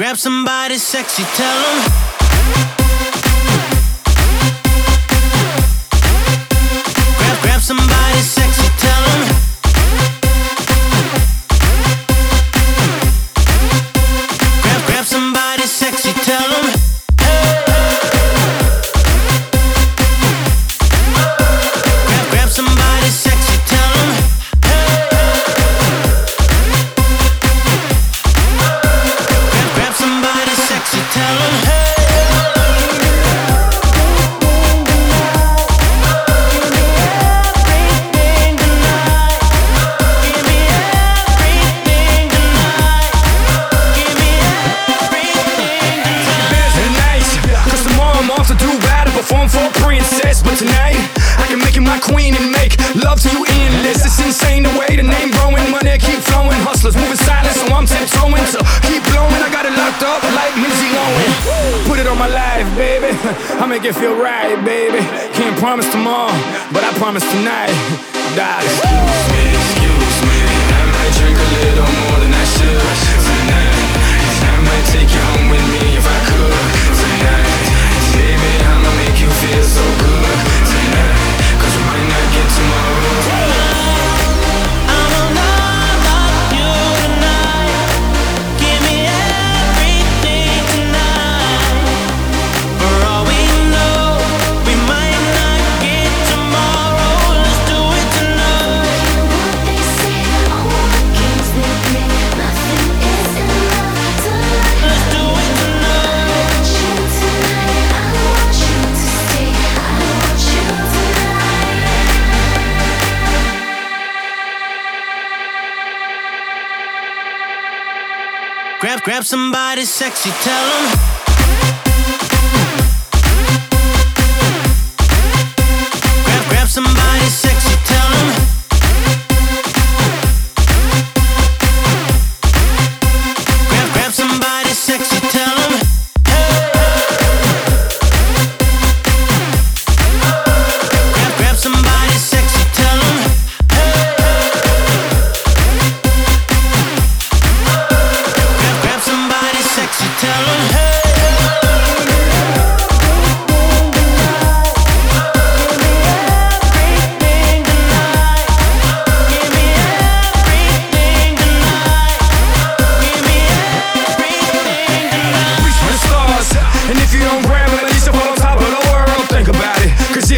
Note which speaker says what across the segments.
Speaker 1: Grab, somebody sexy, tell them.
Speaker 2: Battle, perform for a princess. But tonight, I can make you my queen and make love to you endless. It's insane the way the name growing, money keep flowing. Hustlers moving silent, so I'm tiptoeing. So keep blowing, I got it locked up like Lindsay Lohan. Put it on my life, baby. I make it feel right, baby. Can't promise tomorrow, but I promise tonight. Excuse me, excuse me. I might drink a little
Speaker 1: Grab, grab somebody sexy, tell them.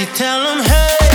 Speaker 2: You
Speaker 1: tell him, hey.